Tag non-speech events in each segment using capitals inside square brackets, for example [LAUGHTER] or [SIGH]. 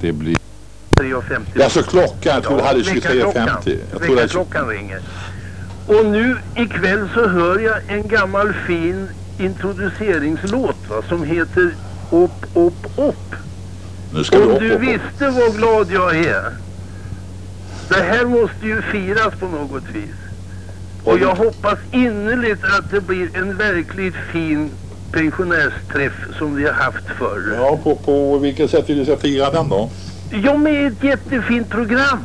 Det blir... 3.50. Ja, klockan. Jag tror det hade väckarklockan. 23.50. Jag hade... Väckarklockan ringer. Och nu ikväll så hör jag en gammal fin introduceringslåt va, som heter Upp, upp, upp. Nu ska du Om upp, du upp, upp. visste vad glad jag är. Det här måste ju firas på något vis. Och jag hoppas innerligt att det blir en verkligt fin pensionärsträff som vi har haft förr. Ja, på, på vilket sätt vill du fira den då? Ja, med ett jättefint program.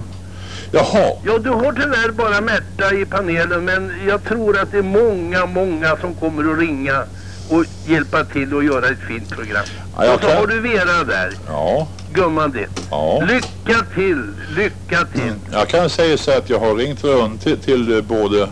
Jaha. Ja, du har tyvärr bara Märta i panelen, men jag tror att det är många, många som kommer att ringa och hjälpa till att göra ett fint program. Ja, och så kan- har du Vera där, Ja. gumman din. Ja. Lycka till, lycka till. Jag kan säga så att jag har ringt runt till, till både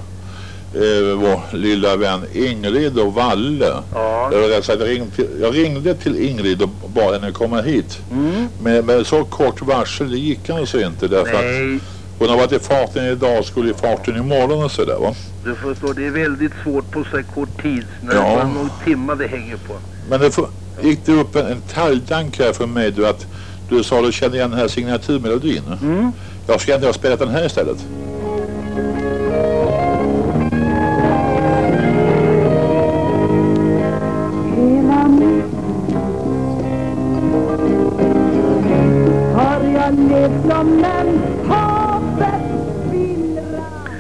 eh, vår lilla vän Ingrid och Valle. Ja. Jag, ringde till, jag ringde till Ingrid och bad henne komma hit. Mm. Men med så kort varsel det gick alltså inte därför att Nej, hon har varit i farten idag skulle i farten imorgon och sådär va. du förstår, det är väldigt svårt på så kort tid. När Ja. det bara några timmar det hänger på. Men det får, gick det upp en, en talgdank här för mig du att du sa du kände igen den här signaturmelodin. Mm. Jag ska inte ha spelat den här istället.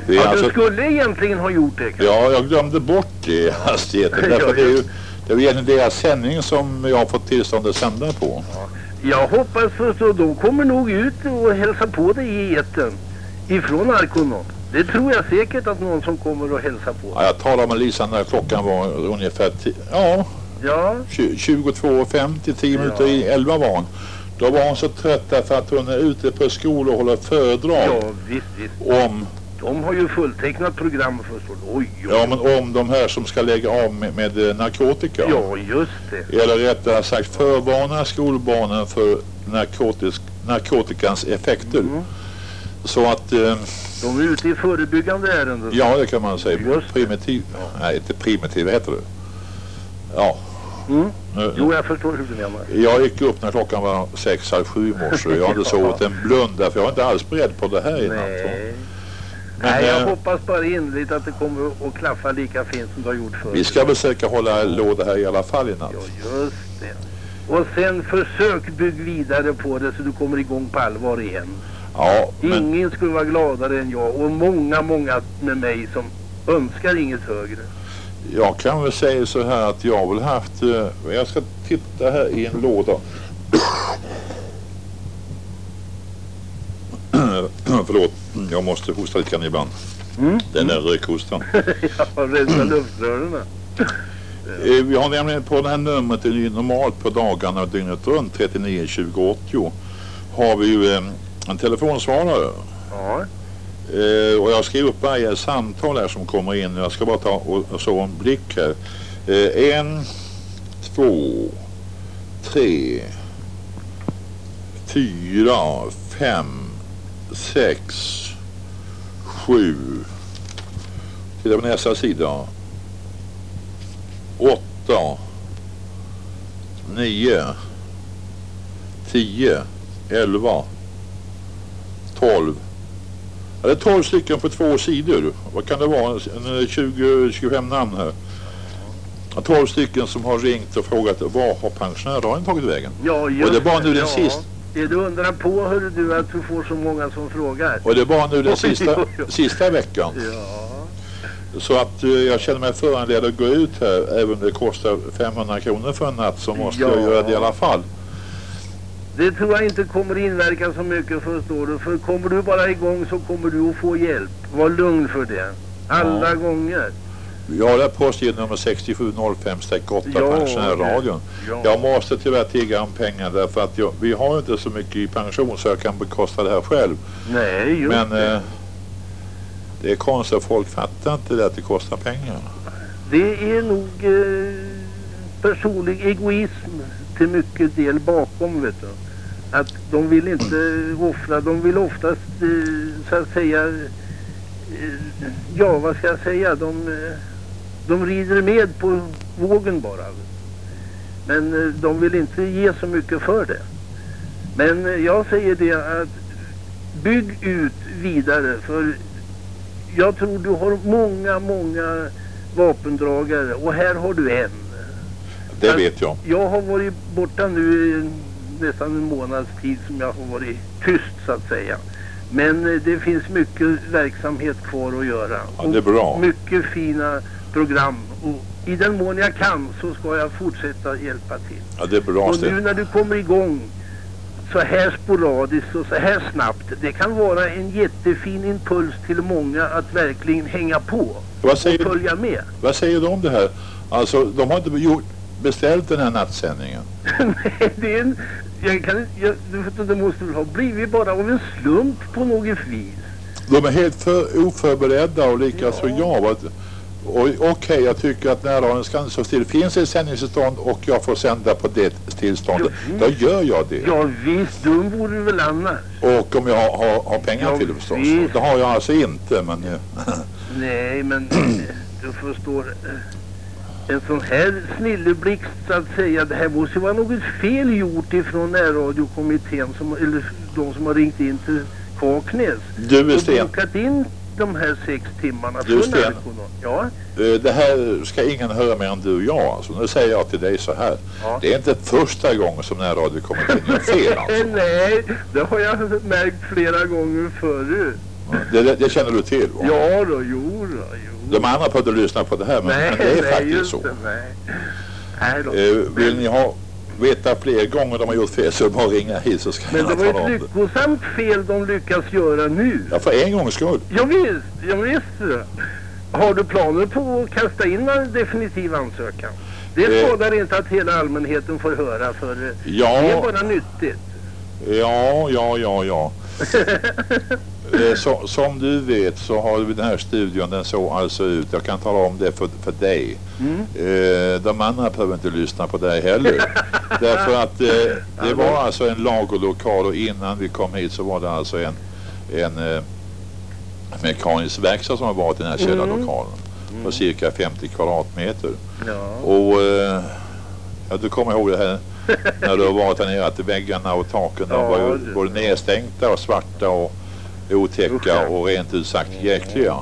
Det är Ja, alltså, du skulle egentligen ha gjort det. kanske. ja, jag glömde bort det i hastigheten. [LAUGHS] Därför att det är ju det är egentligen deras sändning som jag har fått tillstånd att sända på. Jag hoppas förstå, de kommer nog ut och hälsa på dig i etern ifrån Arkonon. Det tror jag säkert att någon som kommer och hälsa på. Ja, jag talade med Lisa när klockan var ungefär ja, Ja, tju- 22.50, 10 minuter i 11 var hon. Då var hon så trött därför att hon är ute på skola och håller föredrag ja visst, visst. om, De har ju fulltecknat program förstår du. Oj, oj. ja, men om de här som ska lägga av med, med eh, narkotika. Ja, just det. Eller rättare sagt förvarna skolbarnen för narkotisk, narkotikans effekter. Mm. Så att, eh, De är ute i förebyggande ärenden. ja det kan man säga. Just. Primitiv, nej inte primitiv, heter det? Ja. Mm. Nu, Jo, jag förstår hur du menar. Jag gick upp när klockan var sex, halv sju i morse. Jag inte [LAUGHS] sovit en blunda för jag var inte alls beredd på det här innan. Nej. Men, Nej, jag eh, hoppas bara innerligt att det kommer att klaffa lika fint som det har gjort förut. Vi ska försöka hålla låda här i alla fall i natt. Ja, just det. Och sen försök bygg vidare på det så du kommer igång på allvar igen. Ja, men Ingen skulle vara gladare än jag och många, många med mig som önskar inget högre. Jag kan väl säga så här att jag har väl haft, eh, jag ska titta här i en låda. [CLEARS THROAT] Förlåt, jag måste hosta lite grann ibland. Mm. Den där rökhostan. [LAUGHS] ja, rensa luftrören. Eh, Vi har nämligen på det här numret, det är ju normalt på dagarna dygnet runt 39 20 80 har vi ju eh, en telefonsvarare. Ja, Eh, och jag skriver upp varje samtal här som kommer in. Jag ska bara ta och, och så en blick här. Eh, en, två, tre, fyra, fem, sex, sju. Titta på nästa sida. Åtta, nio, tio, elva, tolv. Ja, det är 12 stycken på två sidor. Vad kan det vara? En 20-25 namn här. Ja, 12 stycken som har ringt och frågat var har pensionärsradion tagit vägen? ja just Och det är bara nu den ja. sist- Är du undrar på hörru du att du får så många som frågar? Och det är bara nu den [LAUGHS] sista, sista veckan. Ja, Så att eh, jag känner mig föranledd att gå ut här. Även om det kostar 500 kronor för en natt så måste jag Ja. göra det i alla fall. Det tror jag inte kommer inverka så mycket förstår du. För kommer du bara igång så kommer du att få hjälp. Var lugn för det. Alla Ja. gånger. Jag har det postgironummer 6705-8 Ja, pensionärradion. Ja. Jag måste tyvärr tigga om pengar därför att jag, vi har inte så mycket i pension så jag kan bekosta det här själv. Nej, just Men det. eh, det är konstigt att folk fattar inte det att det kostar pengar. Det är nog eh, personlig egoism till mycket del bakom vet du. Att de vill inte offra, de vill oftast eh, så att säga, eh, ja vad ska jag säga, de, eh, de rider med på vågen bara. Men de vill inte ge så mycket för det. Men jag säger det att bygg ut vidare för jag tror du har många, många vapendragare och här har du en. Det vet jag. Jag har varit borta nu nästan en månads tid som jag har varit tyst så att säga. Men eh, det finns mycket verksamhet kvar att göra. Ja, det är bra. Och mycket fina program. Och i den mån jag kan så ska jag fortsätta hjälpa till. Ja, det är bra Och nu när du kommer igång så här sporadiskt och så här snabbt. Det kan vara en jättefin impuls till många att verkligen hänga på Vad och säger, följa med. vad säger du om det här? Alltså, de har inte gjort, beställt den här nattsändningen. [LAUGHS] Nej, det är en... Jag kan, jag, det, måste väl ha blivit bara av en slump på något vis. De är helt för oförberedda och likaså Ja. jag. Okej, jag tycker att närradion ska inte stå still. Finns ett sändningstillstånd och jag får sända på det tillståndet, Ja. då gör jag det. Ja visst, dum vore det väl annars. Och om jag har, har, har pengar Ja, till det förstås. visst. Det har jag alltså inte, men eh, Nej, men [CLEARS THROAT] du förstår. En sån här snilleblixt så att säga. Det här måste vara något fel gjort ifrån närradiokommittén som, eller de som har ringt in till Kaknäs. du och Sten, bokat in de här sex timmarna Du, för Sten. Ja, eh, det här ska ingen höra mer än du och jag. Alltså. Nu säger jag till dig så här. Ja. Det är inte första gången som närradiokommittén gör fel [LAUGHS] alltså. Nej, det har jag märkt flera gånger förut. Det, det, det känner du till va? Ja då, jo då, jo. De andra får inte lyssna på det här, men, nej, men det är nej, faktiskt så. Det, nej. nej då. Eh, vill ni ha veta fler gånger de har gjort fel så bara ringa hit så ska Men det jag var tala ett det. lyckosamt fel de lyckas göra nu. Ja, för en gångs skull. Ja, visst, ja, visst. Har du planer på att kasta in en definitiv ansökan? Det Eh. skadar inte att hela allmänheten får höra för eh, det är Ja, bara nyttigt. ja, ja, ja, ja. [LAUGHS] Eh, så, som du vet så har vi den här studion, den såg alltså ut. Jag kan tala om det för, för dig. Mm. Eh, de andra behöver inte lyssna på dig heller. [LAUGHS] Därför att eh, det var alltså en lagerlokal och innan vi kom hit så var det alltså en, en eh, mekanisk verkstad som har varit i den här källarlokalen. På cirka 50 kvadratmeter. Ja. Och eh, ja, du kommer ihåg det här när du har varit där nere att väggarna och taken Ja, var ju både nedstänkta och svarta och otäcka och rent ut sagt jäkliga.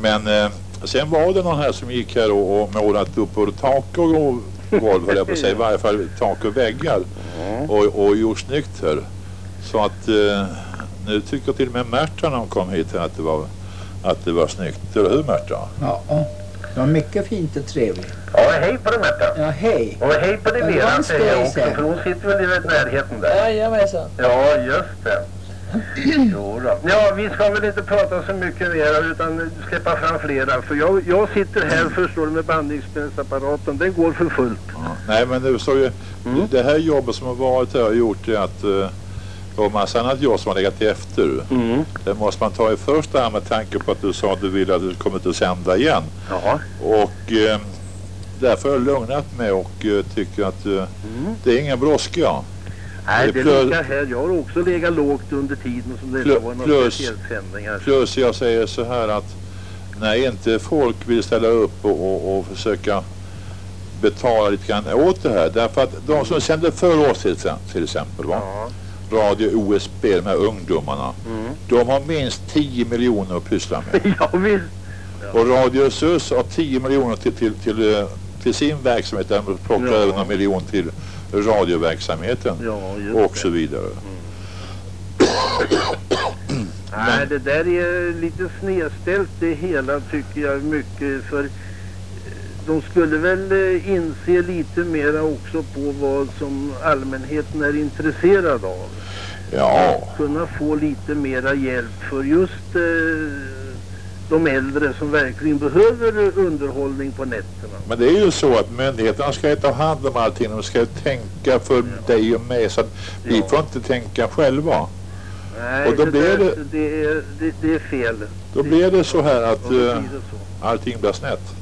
Men eh, sen var det någon här som gick här och, och målat upp både tak och golv, höll jag på att säga, i varje fall tak och väggar och, och gjort snyggt här. Så att eh, nu tycker till och med Märta när hon kom hit här att det var, att det var snyggt. Eller hur Märta? Ja, det var mycket fint och trevligt. ja, hej på dig Märta. Ja, hej. Och hej på dig Vera säger jag också, för hon sitter väl i närheten där. Jajamensan. Ja, just det. Jo då. Ja, vi ska väl inte prata så mycket mer utan släppa fram flera. För jag, jag sitter här förstår du med bandinspelningsapparaten. Den går för fullt. Ja, nej men det står ju, Mm. det här jobbet som har varit här har gjort det att uh, och massa annat jobb som har legat efter. Mm. Det måste man ta i första hand med tanke på att du sa att du ville att du kommer att sända igen. Ja. Och eh, därför har jag lugnat mig och eh, tycker att eh, det är ingen brådska. Nej, det är lika här. Jag har också legat lågt under tiden som det inte var några plus- specialsändningar. Plus jag säger så här att när inte folk vill ställa upp och, och, och försöka betala lite grann åt det här. Därför att de som sände för oss till, till exempel, va? Ja. Radio OSB, de här ungdomarna. Mm. De har minst 10 miljoner att pyssla med. [LAUGHS] ja, visst. Och Radio SUS har 10 miljoner till, till, till, eh, till sin verksamhet. Där de plockar Ja. över några miljoner till radioverksamheten. Ja, och så vidare. [CLEARS THROAT] Nej, det där är lite snedställt det hela tycker jag mycket för eh, de skulle väl eh, inse lite mera också på vad som allmänheten är intresserad av. Ja, Kunna få lite mera hjälp för just eh, de äldre som verkligen behöver underhållning på nätterna. men det är ju så att myndigheterna ska ju ta hand om allting. De ska tänka för dig och mig. Så att vi Ja. får inte tänka själva. Nej, Och då det, blir det- det, är, det, det är fel. Då blir det så här att Ja, det så. allting blir snett.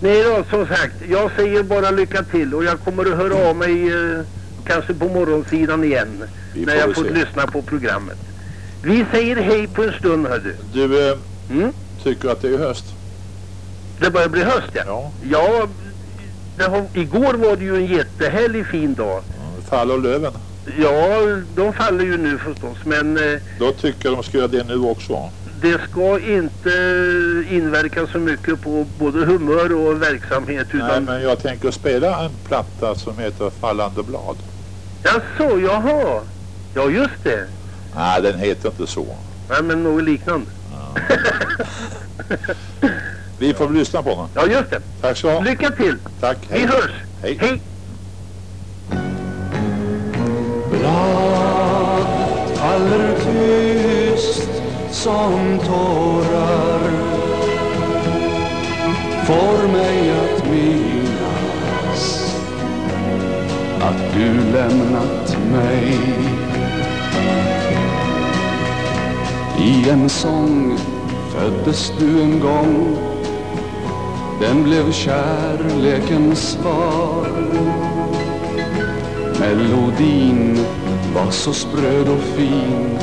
Nej då, som sagt, jag säger bara lycka till och jag kommer att höra av mig eh, kanske på morgonsidan igen Vi när jag får lyssna på programmet. Vi säger hej på en stund hördu. Du eh, Mm? tycker att det är höst? Det börjar bli höst ja. Ja. Ja, det har, igår var det ju en jättehärlig fin dag. Faller löven? Ja, de faller ju nu förstås. Men eh, Då tycker jag de ska göra det nu också. det ska inte inverka så mycket på både humör och verksamhet. Nej, Utan, men jag tänker spela en platta som heter Fallande blad. Jaså, jaha. Ja, just det. Nej, den heter inte så. Nej, men något liknande. Vi får väl lyssna på den. Ja, just det. Tack så. Lycka till. Tack. Vi hörs. Hej. Hej. Blad faller tyst som tårar får mig att minnas att du lämnat mig I en sång föddes du en gång. Den blev kärlekens svar. Melodin var så spröd och fin.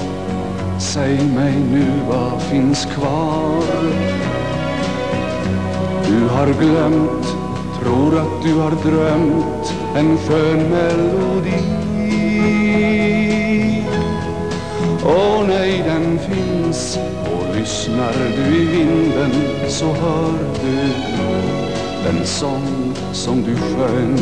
Säg mig nu vad finns kvar? Du har glömt, tror att du har drömt En skön melodi. Åh nej, den finns. Och lyssnar du i vinden så hör du den sång som du sjöng.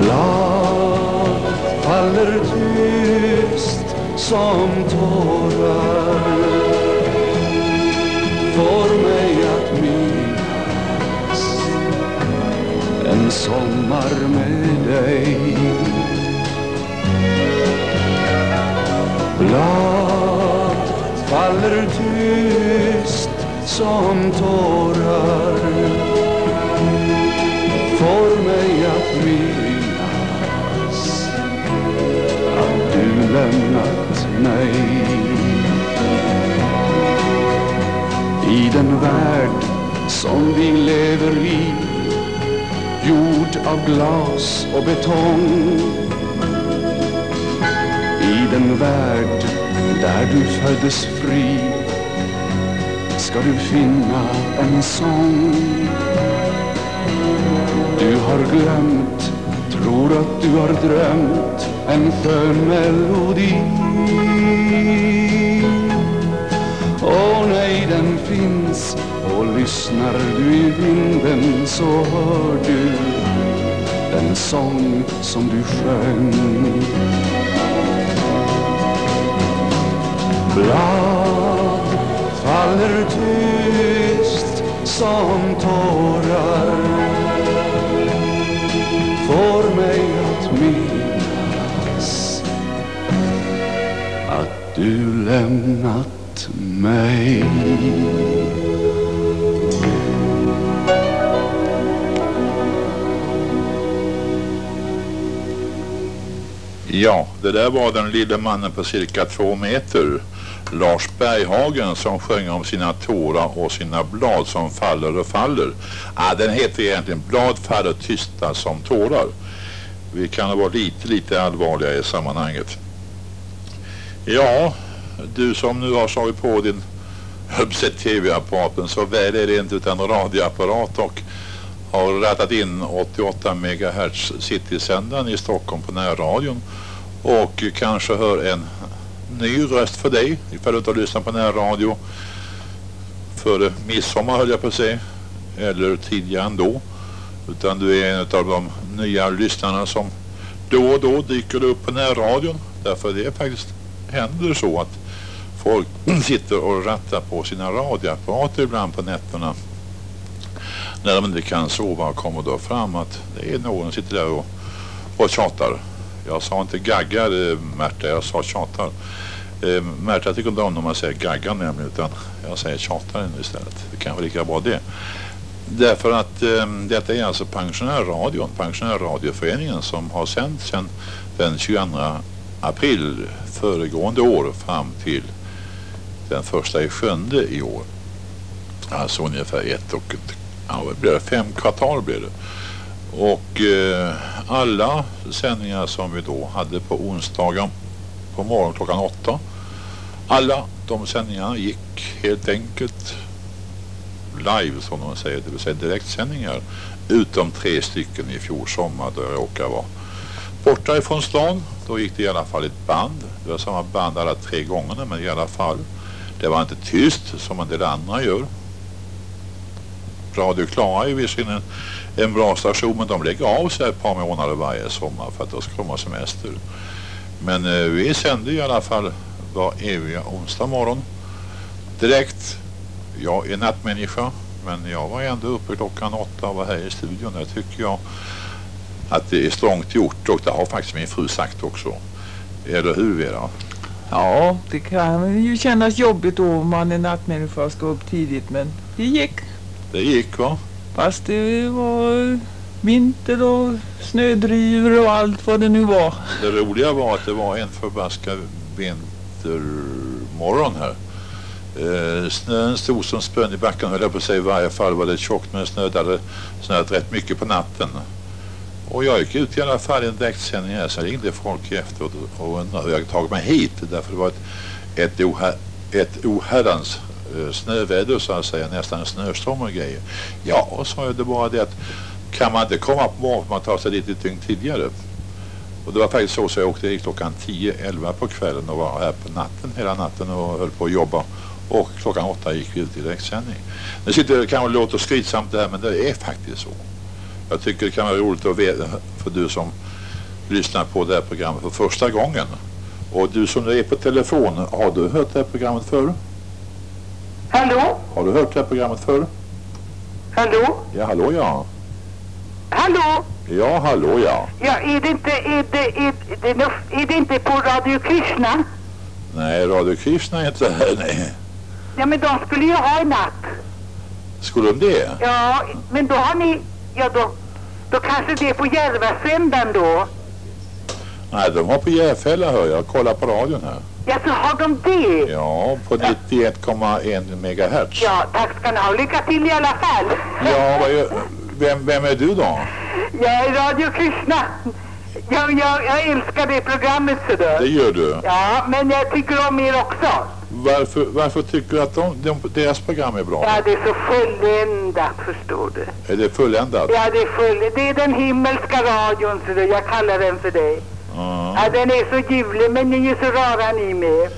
Blad faller tyst som tårar. Får mig att minnas en sommar med dig. Blad faller tyst som tårar. Får mig att minnas att du lämnat mig. I den värld som vi lever i gjord av glas och betong i den värld där du föddes fri. Ska du finna en sång? Du har glömt, tror att du har drömt en skön melodi. Åh nej, den finns och lyssnar du i vinden så hör du den sång som du sjöng. Blad faller tyst som tårar får mig att minnas att du lämnat mig Ja, det där var den lille mannen på cirka två meter. Lars Berghagen som sjöng om sina tårar och sina blad som faller och faller. Ah, den heter egentligen Blad faller tysta som tårar. Vi kan vara lite, lite allvarliga i sammanhanget. Ja, du som nu har slagit på din höbset tv-apparaten så väl är det inte utan radioapparat och har rattat in 88 MHz citysändaren i Stockholm på närradion och kanske hör en ny röst för dig ifall du inte har lyssnat på närradio före midsommar höll jag på att säga eller tidigare ändå utan du är en av de nya lyssnarna som då och då dyker upp på närradion därför det är faktiskt händer så att folk [CLEARS THROAT] sitter och rattar på sina radioapparater ibland på nätterna när de inte kan sova kommer då fram att det är någon som sitter där och, och tjatar. Jag sa inte gaggar eh, Märta, jag sa tjatar. Eh, Märta tycker inte om när man säger gaggan nämligen utan jag säger tjataren istället. Det kan vara lika bra det. Därför att eh, detta är alltså pensionärradion, pensionärradioföreningen som har sänt sedan den 22 april föregående år fram till den första i sjunde i år. Alltså ungefär ett och ett ja, det blir det? fem kvartal blev det. Och eh, alla sändningar som vi då hade på onsdagar på morgon klockan åtta. Alla de sändningarna gick helt enkelt live som de säger, det vill säga direktsändningar Utom tre stycken i fjol sommar då jag råkade vara borta ifrån stan. Då gick det i alla fall ett band. Det var samma band alla tre gångerna men i alla fall. Det var inte tyst som en del andra gör. Radio Klara är visserligen en, en bra station men de lägger av sig ett par månader varje sommar för att då ska de ha semester. Men eh, vi sänder i alla fall var eviga onsdag morgon direkt. Jag är nattmänniska men jag var ändå uppe klockan åtta och var här i studion. Det tycker jag att det är strångt gjort och det har faktiskt min fru sagt också. Eller hur Vera? Ja, det kan ju kännas jobbigt då om man är nattmänniska och ska upp tidigt men det gick. Det gick va? Fast det var vinter och snödrivor och allt vad det nu var. Det roliga var att det var en förbaskad vintermorgon här. Eh, snön stod som spön i backen höll jag på att säga. I varje fall var det tjockt med snö. Det hade snöat rätt mycket på natten. Och jag gick ut i alla fall i en direktsändning här så ringde folk efteråt och undrade hur jag tagit mig hit. Därför det var ett, ett, oha, ett oherrans eh, snöväder så att säga. Nästan en snöstorm och grejer. Ja, sa jag det bara det att kan man inte komma på morgonen man tar sig dit ett dygn tidigare. Och det var faktiskt så så jag åkte hit klockan 10-11 på kvällen och var här på natten hela natten och höll på att jobba. Och klockan åtta gick vi ut i direktsändning. Nu sitter det kanske låter skrytsamt det här men det är faktiskt så. Jag tycker det kan vara roligt att veta för du som lyssnar på det här programmet för första gången. Och du som är på telefon, har du hört det här programmet förr? Hallå? Har du hört det här programmet förr? Hallå? Ja, hallå ja. Hallå? Ja, hallå ja. Ja, är det inte, är det, är det, är det inte på Radio Krishna? Nej, Radio Krishna är inte här, nej. Ja, men de skulle ju ha en natt. Skulle de det? Ja, men då har ni, ja då, då kanske det är på Järvasändan då. Nej, de har på Järfälla hör jag. Kolla på radion här. Ja, så har de det. Ja, på 91,1 megahertz. Ja, tack ska ni ha. Lycka till i alla fall. Ja, vad gör, vem, vem är du då? Jag är Radio Krishna. Jag, jag, jag älskar det programmet så Det gör du. Ja, men jag tycker om er också. Varför, varför tycker du att de, de, deras program är bra? Ja, det är så fulländat, förstår du. Är det fulländat? Ja, det är full. Det är den himmelska radion, så du. Jag kallar den för det. Ja. Ja, den är så ljuvlig, men ni är så rara ni med.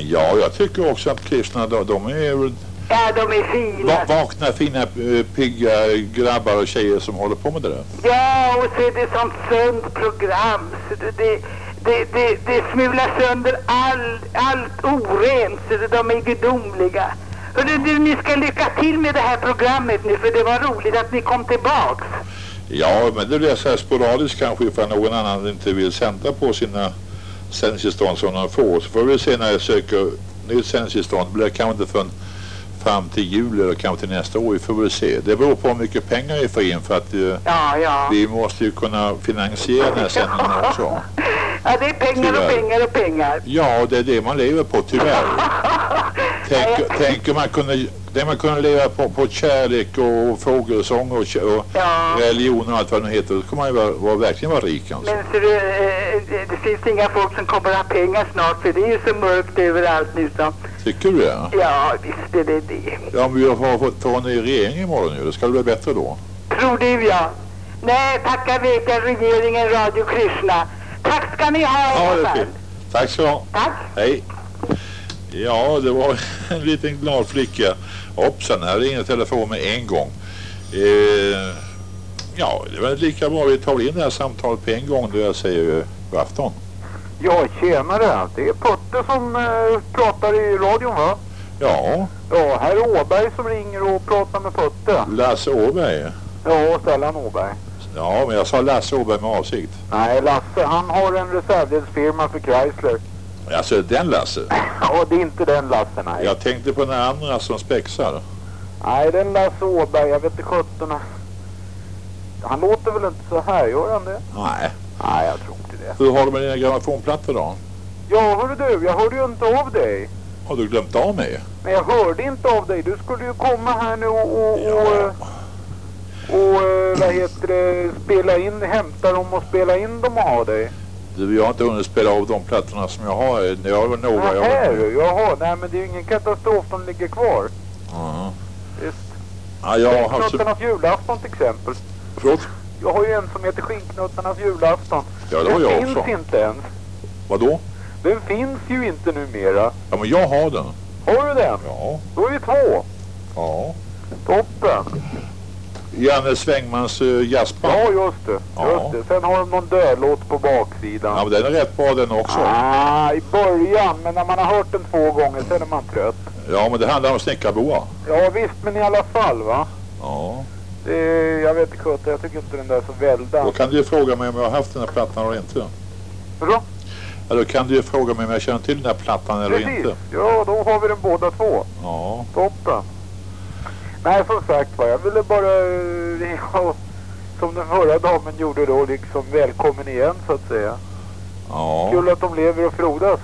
Ja, jag tycker också att kristna, de, de är Ja, de är fina. va, vakna, fina, eh, pigga grabbar och tjejer som håller på med det där. Ja, och så är det sånt sunt program. Så det, det, det, det, det smular sönder all, allt orent, så det, de är gudomliga. Hörru du, ni ska lycka till med det här programmet nu, för det var roligt att ni kom tillbaks. Ja, men det blir så här sporadiskt kanske ifall någon annan inte vill sända på sina sändningstillstånd som de får. Så får vi se när jag söker nytt sändningstillstånd. Det blir kanske inte förrän fram till jul eller kanske till nästa år. Vi får väl se. Det beror på hur mycket pengar vi får in för att eh, Ja, ja. vi måste ju kunna finansiera den här sändningen också. Ja, det är pengar och Tyvärr. pengar och pengar. Ja, det är det man lever på tyvärr. [LAUGHS] Tänk, tänker man kunna, det man kunde leva på, på kärlek och fågelsång och, och Ja. religion och allt vad det nu heter, då kommer man ju vara, vara, verkligen vara rik alltså. Men så det, eh, det, det finns inga folk som kommer ha pengar snart, för det är ju så mörkt överallt nu så. Tycker du det? Ja, visst är det det. Ja, men vi har fått ta en ny regering imorgon ju. Det ska bli bättre då. Tror du ja. Nej, tacka veka regeringen Radio Krishna. Tack ska ni ha i Ja, alla det är fall. Tack så ha. Tack. Hej. Ja, det var [LAUGHS] en liten glad flicka. Hoppsan, här ringer telefon med en gång. Eh, ja, det var lika bra vi tar in det här samtalet på en gång då jag säger god afton. Ja, tjenare. Det är Putte som eh, pratar i radion va? Ja, Ja, här är Åberg som ringer och pratar med Putte. Lasse Åberg. Ja, Stellan Åberg. Ja, men jag sa Lasse Åberg med avsikt. Nej, Lasse han har en reservdelsfirma för Chrysler. Alltså den Lasse. [LAUGHS] Ja, det är inte den Lasse, nej. Jag tänkte på den andra som spexar. Nej, den Lasse Åberg, jag vet inte sjutton. Han låter väl inte så här, gör han det? Nej. Nej, jag tror det. Hur har du med dina grammofonplattor då? Ja, hörru du, jag hörde ju inte av dig. Har du glömt av mig? Men jag hörde inte av dig. Du skulle ju komma här nu och, och, och, eh, och eh, vad heter det, spela in, hämta dem och spela in dem och ha dig. Du, jag har inte hunnit spela av de plattorna som jag har. Jag har några. Jag Nähä, har... jaha, nej men det är ju ingen katastrof, de ligger kvar. Ja. Visst. Ja, jag har haft julafton till exempel. Förlåt? Jag har ju en som heter Skinknuttarnas julafton. Ja, det har den jag finns också. inte ens. Vadå? Den finns ju inte numera. Ja, men jag har den. Har du den? Ja. Då är vi två. Ja. Toppen. Janne Svängmans uh, jazzband. Ja, just det. Ja. Just det. Sen har de någon dödlåt på baksidan. Ja, men den är rätt bra den också. Ah, i början, men när man har hört den två gånger sen är man trött. Ja, men det handlar om snickarboa. Ja visst, men i alla fall va. Ja. Det, jag vet inte sjutton, jag tycker inte den där är så väldans. Då kan du ju fråga mig om jag har haft den här plattan eller inte. Vadå? Ja, då kan du ju fråga mig om jag känner till den här plattan eller Precis. inte. Ja, då har vi den båda två. Ja. Toppen. Nej, som sagt var, jag ville bara eh, [LAUGHS] och som den förra damen gjorde då, liksom välkommen igen så att säga. Ja. Kul att de lever och frodas.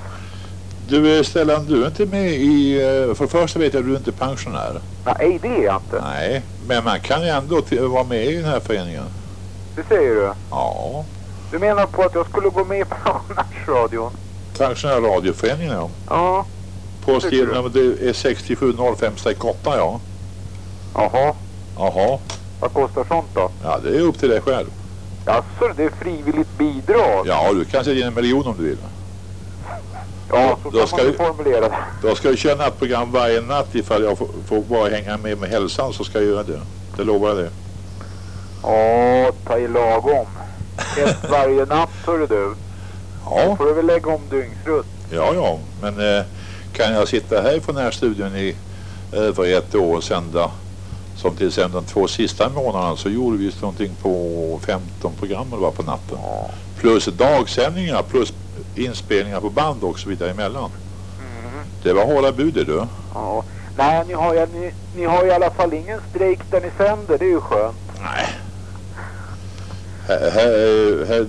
Du eh, Stellan, du är inte med i... eh, För det första vet jag att du inte är pensionär. Nej, det är jag inte. Nej. Men man kan ju ändå vara med i den här föreningen. Det säger du. Ja. Du menar på att jag skulle gå med i pensionärsradion? Pensionärradioföreningen ja. Ja. Postgirot det är 670568 ja. Jaha. Jaha. Vad kostar sånt då? Ja, det är upp till dig själv. Jaså, det är frivilligt bidrag? Ja, du kan sätta in en miljon om du vill. Ja, så Då ska man vi- formulera det. Då ska du köra nattprogram varje natt ifall jag får, får bara hänga med med hälsan så ska jag göra det. Det lovar jag det. Ja, ta i lagom. Ett [LAUGHS] varje natt, hörru du. Ja. får du väl lägga om dygnsrytm. Ja, ja. Men eh, kan jag sitta här från den här studion i över ett år och sända som till exempel de två sista månaderna så gjorde vi någonting på 15 program eller vad på natten. Plus dagsändningar plus inspelningar på band och så vidare emellan. Det var hårda budet du. Ja. Nej, ni har, ju, ni, ni har i alla fall ingen strejk där ni sänder. Det är ju skönt. Nej. Här, här, här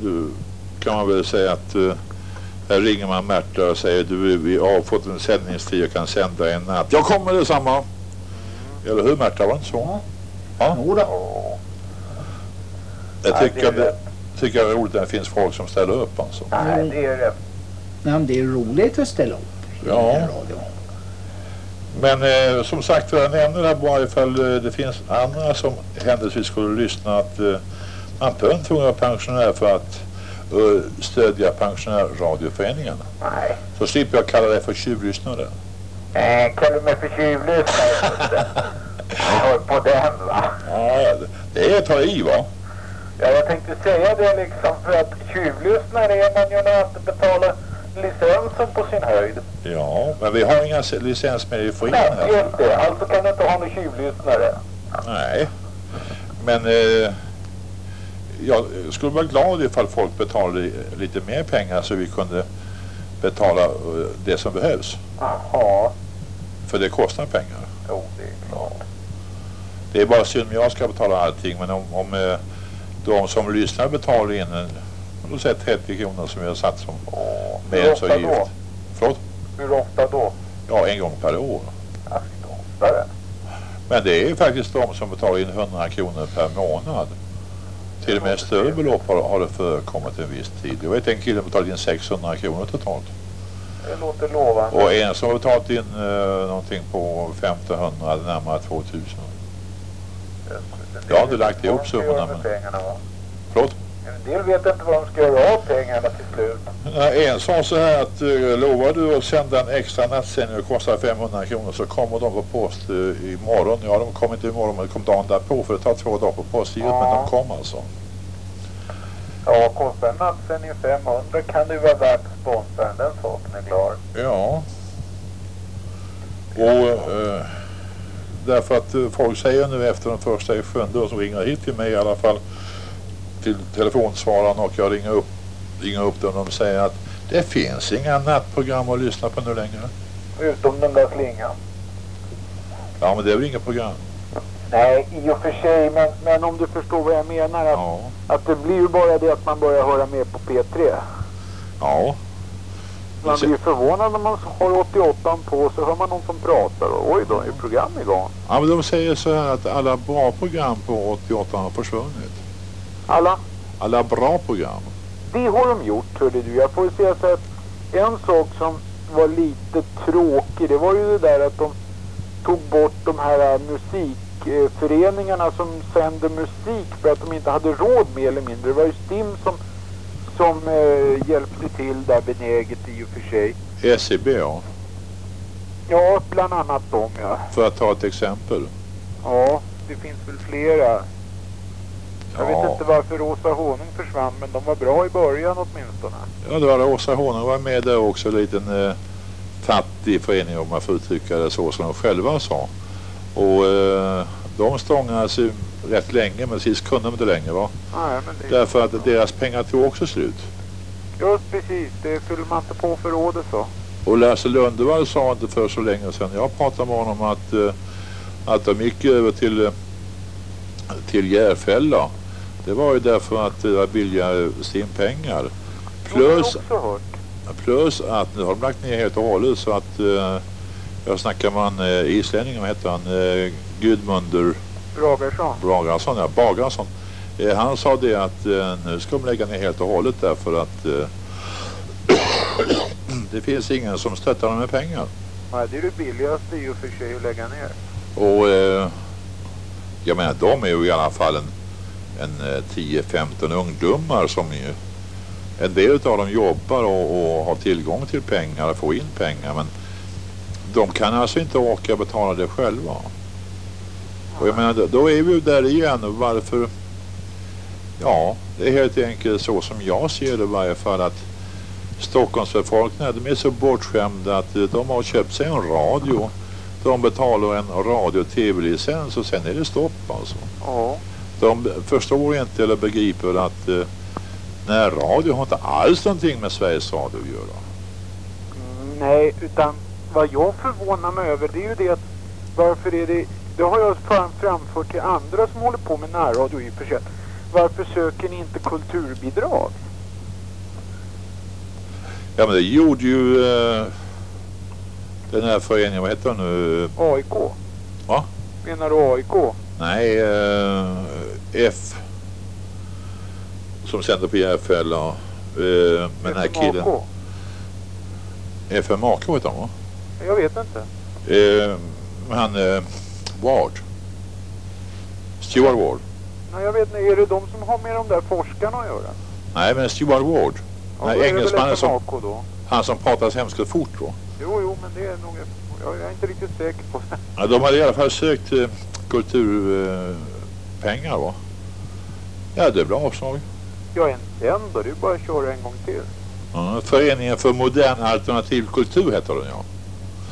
kan man väl säga att eh, här ringer man Märta och säger du vi har fått en sändningstid och kan sända en natt. Jag kommer detsamma. Eller hur Märta, var det inte så? Ja. Jag Nej, tycker, är det, tycker jag är roligt att det finns folk som ställer upp alltså. Nej, det är det. Men det är roligt att ställa upp i Ja. den här radion. Men eh, som sagt, jag nämner det bara ifall eh, det finns andra som händelsevis skulle lyssna att eh, man behöver inte vara pensionär för att eh, stödja pensionärradioföreningen. Nej. Så slipper jag kalla det för tjuvlyssnare. Nej, kallar du mig för tjuvlyssnare? [LAUGHS] Hör på den va? Ja, det är att ta i va? Ja, jag tänkte säga det liksom för att tjuvlyssnare är man ju när man betalar licensen på sin höjd. Ja, men vi har inga s- licens med i föreningen Nej, här. just det. Alltså kan du inte ha någon tjuvlyssnare. Nej. Men eh, jag skulle vara glad ifall folk betalade lite mer pengar så vi kunde betala eh, det som behövs. Jaha, För det kostar pengar. jo det är klart. Det är bara synd om jag ska betala allting men om, om eh, de som lyssnar betalar in en, säga 30 kronor som vi har satt som medlemsavgift. Förlåt? Hur ofta då? Ja, en gång per år. Ja, oftare. Men det är ju faktiskt de som betalar in 100 kronor per månad. Till och med större belopp har, har det förekommit en viss tid. Jag vet en kille som betalat in 600 kronor totalt. Det låter lovande. Och en som har betalat in eh, någonting på 1500 eller närmare 2000. Jag har inte lagt ihop summorna, men-? Förlåt? En del vet inte vad de ska göra av pengarna till slut. Nej, En sa så här att uh, lovar du att sända en extra nattsändning och kostar 500 kronor så kommer de på post uh, imorgon. Ja, de kommer inte imorgon men de kom dagen därpå för det tar två dagar på postgirot men de kom alltså. Ja, kostar en nattsändning 500 kan det ju vara värt att sponsra. Den saken är klar. Ja. Och uh, därför att uh, folk säger nu efter den första i sjunde som ringer hit till mig i alla fall till telefonsvararen och jag ringer upp, ringer upp dem och de säger att det finns inga nattprogram att lyssna på nu längre. Utom den där slingan. Ja men det är väl inget program. Nej, i och för sig, men, men om du förstår vad jag menar. Att, Ja. att det blir ju bara det att man börjar höra mer på P3. Ja. Man blir förvånad när man har 88 på så hör man någon som pratar och oj då, är program igång. Ja, men de säger så här att alla bra program på 88 har försvunnit. Alla, Alla bra program. det har de gjort hörde du. Jag får ju säga så att en sak som var lite tråkig, det var ju det där att de tog bort de här musik musikföreningarna som sänder musik för att de inte hade råd mer eller mindre. Det var ju STIM som, som eh, hjälpte till där benäget i och för sig. SEB ja, Ja, bland annat dem ja. för att ta ett exempel. Ja, det finns väl flera. Jag vet Ja. inte varför Rosa Honung försvann men de var bra i början åtminstone. Ja, det var Åsa Honung var med där också, en liten eh, fattig förening om man får uttrycka det så som de själva sa. Och eh, de stångade sig rätt länge men sist kunde de inte längre va? Nej, men det Därför att deras pengar tog också slut. Just precis, det fyller man inte på förrådet så. Och Lasse Lundevall sa inte för så länge sedan, jag pratade med honom att, eh, att de gick över till, eh, till Järfälla. Det var ju därför att det var billigare simpengar. Plus, plus att nu har de lagt ner helt och hållet så att eh, jag snackar med han eh, islänningen, vad heter han, Gudmundur Bragarsson. Bragarsson, ja, Bagarsson. Eh, han sa det att eh, nu ska de lägga ner helt och hållet därför att eh, [CLEARS THROAT] det finns ingen som stöttar dem med pengar. Nej, det är det billigaste i och för sig att lägga ner. Och eh, jag menar de är ju i alla fall en, en eh, 10-15 ungdomar som ju en del av dem jobbar och, och har tillgång till pengar och får in pengar men de kan alltså inte orka betala det själva. Och jag menar då- är vi ju där igen varför ja det är helt enkelt så som jag ser det i varje fall att Stockholmsbefolkningen de är så bortskämda att eh, de har köpt sig en radio de betalar en radio och tv-licens och sen är det stopp alltså. Ja. De förstår inte eller begriper att eh, närradio har inte alls någonting med Sveriges Radio att göra. Nej, utan vad jag förvånar mig över det är ju det att varför är det, det har jag fram, framfört till andra som håller på med närradio i och för sig. Varför söker ni inte kulturbidrag? Ja men det gjorde ju eh, den här föreningen, vad heter den nu? AIK? Va? Menar du AIK? Nej, eh, F. Som sänder på Järfälla. Eh, med den här killen. FMAK heter han va? Jag vet inte. Eh, han eh, Ward. Stuart Ward. Nej, jag vet inte. Är det de som har med de där forskarna att göra? Nej men Stuart Ward. Ja, Nej, det engelsmannen som- då? Han som pratar hemskt fort då. Jo, jo, men det är nog... Jag är inte riktigt säker på det. Ja, de hade i alla fall sökt eh, kulturpengar eh, va? Ja, det är bra avslag. Jag är en sänd då. Det är bara att köra en gång till. Ja, Föreningen för modern alternativ kultur heter den ja.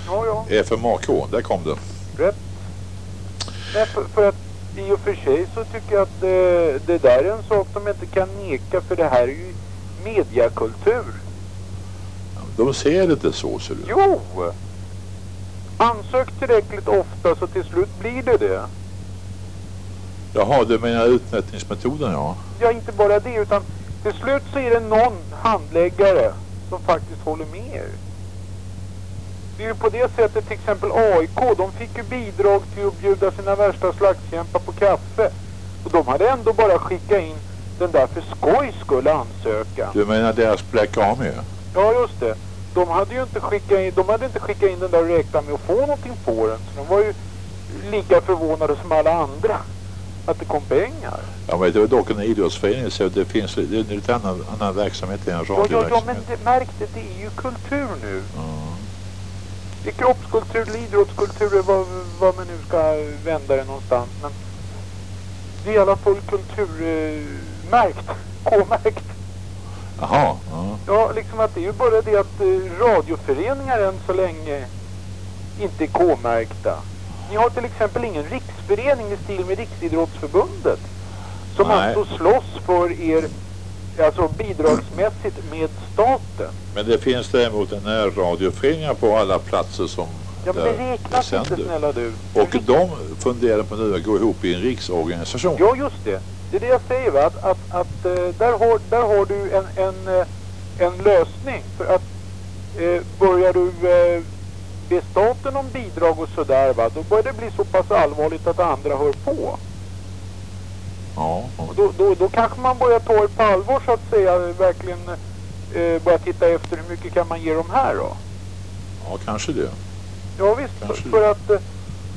Ja, ja. FMAK, där kom den. Nej, för, för att i och för sig så tycker jag att det, det där är en sak som jag inte kan neka för det här är ju mediakultur. De ser det inte så, ser du. Jo! Ansök tillräckligt ofta så till slut blir det det. Jaha, du menar utmätningsmetoden ja. Ja, inte bara det utan till slut så är det någon handläggare som faktiskt håller med er. Det är ju på det sättet till exempel AIK, de fick ju bidrag till att bjuda sina värsta slagskämpar på kaffe. Och de hade ändå bara skickat in den där för skojs skull ansökan. Du menar deras Black Army? Ja, just det. De hade ju inte skickat in, de hade inte skickat in den där och räknat med att få någonting på den. Så de var ju lika förvånade som alla andra att det kom pengar. Ja, men det var dock en idrottsförening så det finns det är lite annan, annan verksamhet än en Ja, ja, ja, men radioverksamhet. det, märk det, det är ju kultur nu. Ja. Är kroppskultur eller idrottskultur eller vad, vad man nu ska vända det någonstans. Men det är i alla fall kulturmärkt, [LAUGHS] K-märkt. Jaha, ja. Ja, liksom att det är ju bara det att eh, radioföreningar än så länge inte är K-märkta. Ni har till exempel ingen riksförening i stil med Riksidrottsförbundet. Som Nej. alltså slåss för er, alltså bidragsmässigt med staten. Men det finns däremot en närradioföreningar på alla platser som Ja, men det räknas inte snälla du. Och de funderar på nu att gå ihop i en riksorganisation. Ja, just det. Det är det jag säger va. Att, att, att eh, där, har, där har du en, en, eh, en lösning. För att eh, börjar du eh, be staten om bidrag och sådär va. Då börjar det bli så pass allvarligt att andra hör på. Ja. Och då, då, då kanske man börjar ta det på allvar så att säga. Verkligen eh, börja titta efter hur mycket kan man ge dem här då. ja kanske det. Ja visst, för, Kanske. för att eh,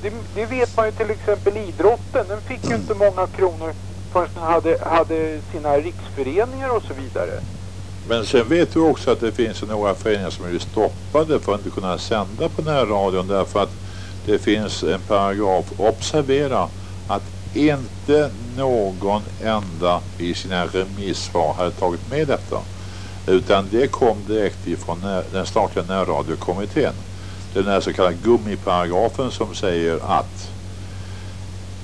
det, det vet man ju till exempel idrotten. Den fick ju inte många kronor förrän den hade, hade sina riksföreningar och så vidare. Men sen vet du också att det finns några föreningar som är stoppade för att inte kunna sända på närradion därför att det finns en paragraf. Observera att inte någon enda i sina remissvar hade tagit med detta. Utan det kom direkt ifrån den statliga närradiokommittén. Den här så kallade gummiparagrafen som säger att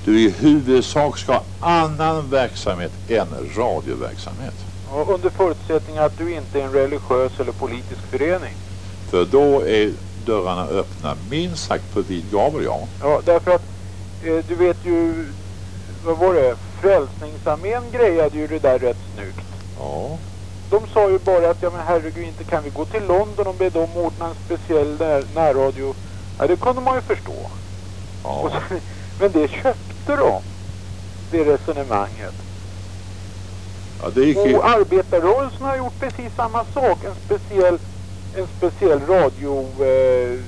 du i huvudsak ska ha annan verksamhet än radioverksamhet. Och under förutsättning att du inte är en religiös eller politisk förening. För då är dörrarna öppna minst sagt på vid gavel, ja. Ja, därför att eh, du vet ju, vad var det? Frälsningsarmén grejade ju det där rätt snyggt. Ja, De sa ju bara att, ja men herregud, inte kan vi gå till London och be dem ordna en speciell när, närradio. Ja, det kunde man ju förstå. Ja. så, [LAUGHS] men det köpte de, det resonemanget. ja det gick ju... Och arbetarrörelsen har gjort precis samma sak. En speciell, en speciell radio... Eh,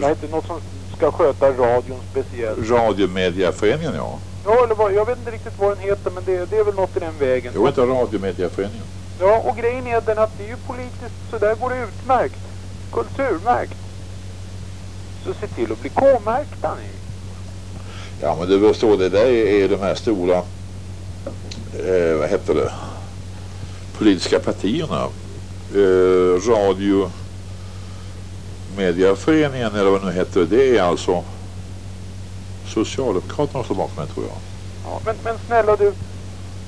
vad heter? Något som ska sköta radion speciellt. Radiomediaföreningen, ja. Ja, eller vad, jag vet inte riktigt vad den heter, men det, det är väl något i den vägen. Jo, inte Radiomediaföreningen. Ja, och grejen är den att det är ju politiskt, så där går det utmärkt. Kulturmärkt. Så se till att bli K-märkta ni. Ja, men du förstår, det där är, är de här stora, eh, vad heter det, politiska partierna. Eh, radio Mediaföreningen eller vad det nu heter, det är alltså Socialdemokraterna står bakom det tror jag. Ja, men, men snälla du,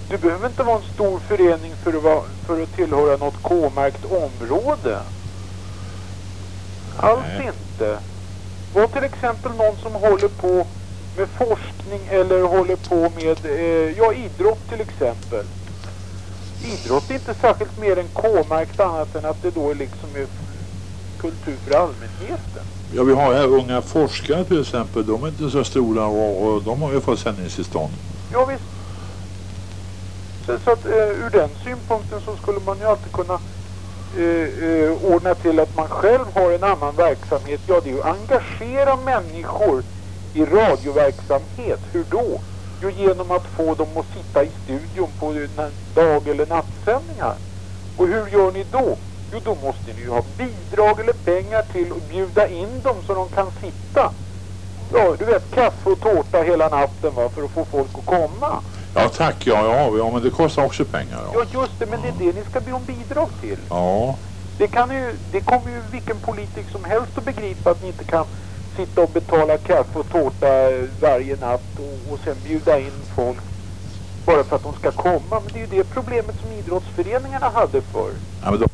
du behöver inte vara en stor förening för att, vara, för att tillhöra något K-märkt område. Alls Nej. inte. Var till exempel någon som håller på med forskning eller håller på med, eh, ja idrott till exempel. Idrott är inte särskilt mer än K-märkt annat än att det då är liksom kultur för allmänheten. Ja, vi har här unga forskare till exempel. De är inte så stora och, och de har ju fått sändningstillstånd. Ja visst. Så, så att eh, ur den synpunkten så skulle man ju alltid kunna eh, eh, ordna till att man själv har en annan verksamhet. Ja, det är ju engagera människor i radioverksamhet. Hur då? Jo, genom att få dem att sitta i studion på dag eller nattsändningar. Och hur gör ni då? Jo, då måste ni ju ha bidrag eller pengar till att bjuda in dem så de kan sitta. Ja, du vet, kaffe och tårta hela natten va, för att få folk att komma. Ja, tack. Ja, ja, ja men det kostar också pengar. Ja. Ja, just det, men det är det ni ska be om bidrag till. ja. Det, kan ju, det kommer ju vilken politiker som helst att begripa att ni inte kan sitta och betala kaffe och tårta eh, varje natt och, och sen bjuda in folk bara för att de ska komma. Men det är ju det problemet som idrottsföreningarna hade förr. ja men då,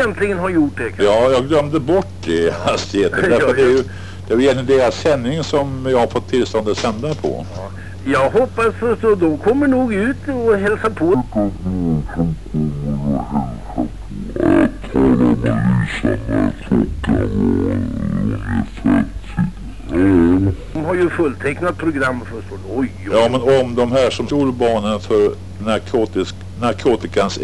egentligen ha gjort det kanske. ja, jag glömde bort det [LAUGHS] i hastigheten. Därför det är ju det är ju deras sändning som jag har fått tillstånd att sända på. Jag hoppas så, de kommer nog ut och hälsa på. De har ju fulltecknat program förstår du. Oj, oj. Ja, men om de här som storbanan för narkotisk, narkotikans